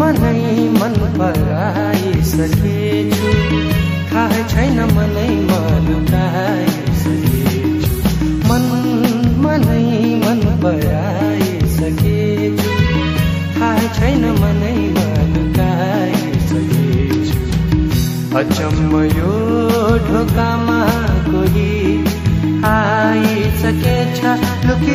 मनै मन पराइसकेछु। थाहा छैन मनै मलुकाइसकेछु मन मनै मन पराइसकेछु। थाहा छैन मनै मलुकाइसकेछु अचम्म यो ढोकामा कोही आइसकेछ। लुकी